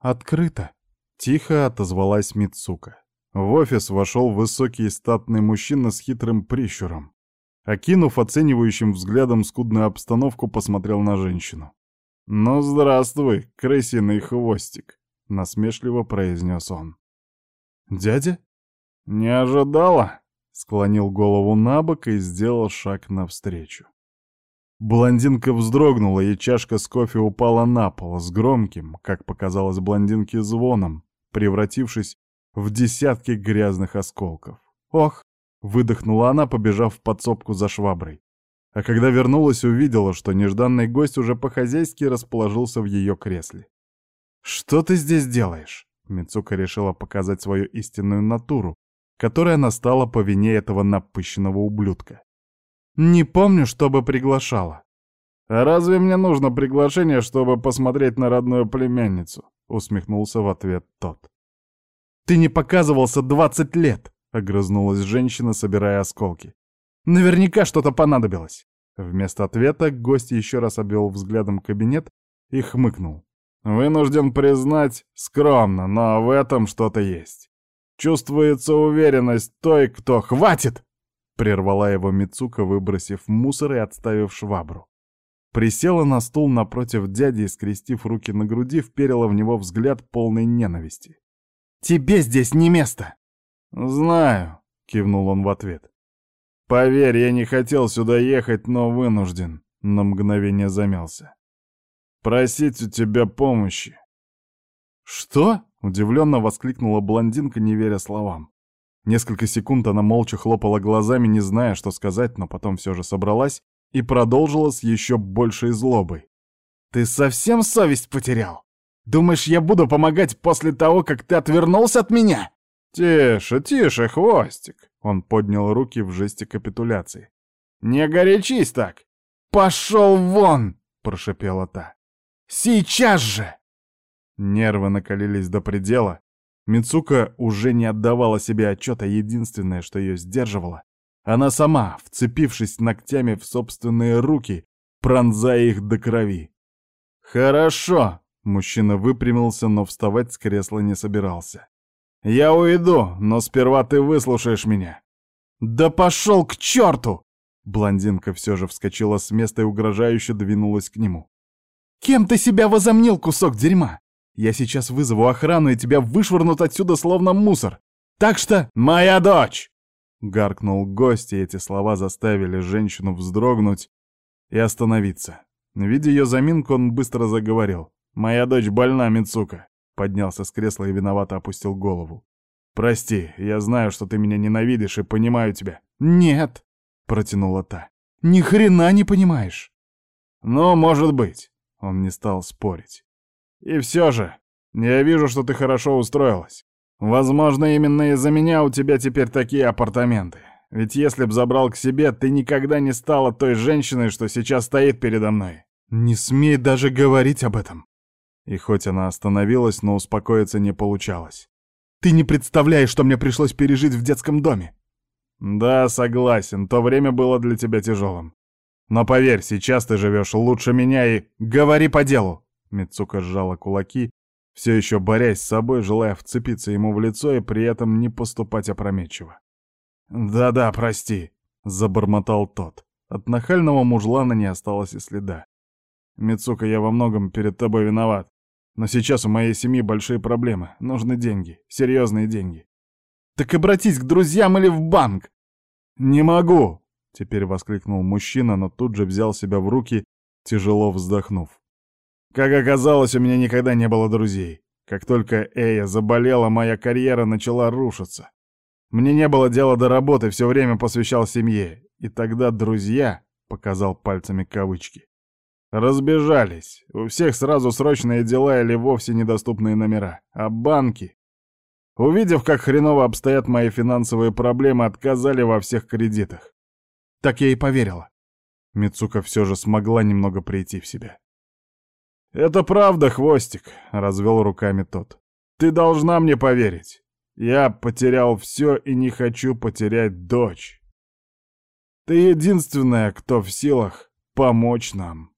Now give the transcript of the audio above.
открыто», — тихо отозвалась Мицука. В офис вошел высокий статный мужчина с хитрым прищуром. Окинув оценивающим взглядом скудную обстановку, посмотрел на женщину. «Ну, здравствуй, крысиный хвостик», — насмешливо произнес он. «Дядя?» «Не ожидала?» — склонил голову на бок и сделал шаг навстречу. Блондинка вздрогнула, и чашка с кофе упала на пол с громким, как показалось блондинке, звоном, превратившись в десятки грязных осколков. «Ох!» — выдохнула она, побежав в подсобку за шваброй. А когда вернулась, увидела, что нежданный гость уже по-хозяйски расположился в ее кресле. «Что ты здесь делаешь?» Мицука решила показать свою истинную натуру, которая настала по вине этого напыщенного ублюдка. «Не помню, чтобы приглашала». «А разве мне нужно приглашение, чтобы посмотреть на родную племянницу?» — усмехнулся в ответ тот. «Ты не показывался двадцать лет!» — огрызнулась женщина, собирая осколки. «Наверняка что-то понадобилось!» Вместо ответа гость еще раз обвел взглядом кабинет и хмыкнул. «Вынужден признать, скромно, но в этом что-то есть. Чувствуется уверенность той, кто... Хватит!» Прервала его Мицука, выбросив мусор и отставив швабру. Присела на стул напротив дяди и, скрестив руки на груди, вперила в него взгляд полной ненависти. «Тебе здесь не место!» «Знаю», — кивнул он в ответ. «Поверь, я не хотел сюда ехать, но вынужден», — на мгновение замялся. «Просить у тебя помощи». «Что?» — удивленно воскликнула блондинка, не веря словам. Несколько секунд она молча хлопала глазами, не зная, что сказать, но потом все же собралась и продолжила с еще большей злобой. «Ты совсем совесть потерял? Думаешь, я буду помогать после того, как ты отвернулся от меня?» «Тише, тише, хвостик!» Он поднял руки в жесте капитуляции. «Не горячись так!» «Пошел вон!» — прошепела та. «Сейчас же!» Нервы накалились до предела, Мицука уже не отдавала себе отчета, единственное, что ее сдерживало. Она сама, вцепившись ногтями в собственные руки, пронзая их до крови. «Хорошо!» — мужчина выпрямился, но вставать с кресла не собирался. «Я уйду, но сперва ты выслушаешь меня». «Да пошел к черту!» Блондинка все же вскочила с места и угрожающе двинулась к нему. «Кем ты себя возомнил, кусок дерьма? Я сейчас вызову охрану, и тебя вышвырнут отсюда словно мусор. Так что моя дочь!» Гаркнул гость, и эти слова заставили женщину вздрогнуть и остановиться. Видя ее заминку, он быстро заговорил. «Моя дочь больна, Мицука!» Поднялся с кресла и виновато опустил голову. «Прости, я знаю, что ты меня ненавидишь и понимаю тебя». «Нет!» — протянула та. «Ни хрена не понимаешь!» «Ну, может быть!» — он не стал спорить. И все же, я вижу, что ты хорошо устроилась. Возможно, именно из-за меня у тебя теперь такие апартаменты. Ведь если б забрал к себе, ты никогда не стала той женщиной, что сейчас стоит передо мной. Не смей даже говорить об этом. И хоть она остановилась, но успокоиться не получалось. Ты не представляешь, что мне пришлось пережить в детском доме. Да, согласен, то время было для тебя тяжелым. Но поверь, сейчас ты живешь лучше меня и... Говори по делу. Мицука сжала кулаки, все еще борясь с собой, желая вцепиться ему в лицо и при этом не поступать опрометчиво. «Да-да, прости», — забормотал тот. От нахального мужлана не осталось и следа. «Мицука, я во многом перед тобой виноват. Но сейчас у моей семьи большие проблемы. Нужны деньги, серьезные деньги». «Так обратись к друзьям или в банк!» «Не могу!» — теперь воскликнул мужчина, но тут же взял себя в руки, тяжело вздохнув. Как оказалось, у меня никогда не было друзей. Как только Эя заболела, моя карьера начала рушиться. Мне не было дела до работы, все время посвящал семье. И тогда друзья, показал пальцами кавычки, разбежались. У всех сразу срочные дела или вовсе недоступные номера. А банки... Увидев, как хреново обстоят мои финансовые проблемы, отказали во всех кредитах. Так я и поверила. Мицука все же смогла немного прийти в себя. «Это правда, Хвостик», — развел руками тот. «Ты должна мне поверить. Я потерял все и не хочу потерять дочь. Ты единственная, кто в силах помочь нам».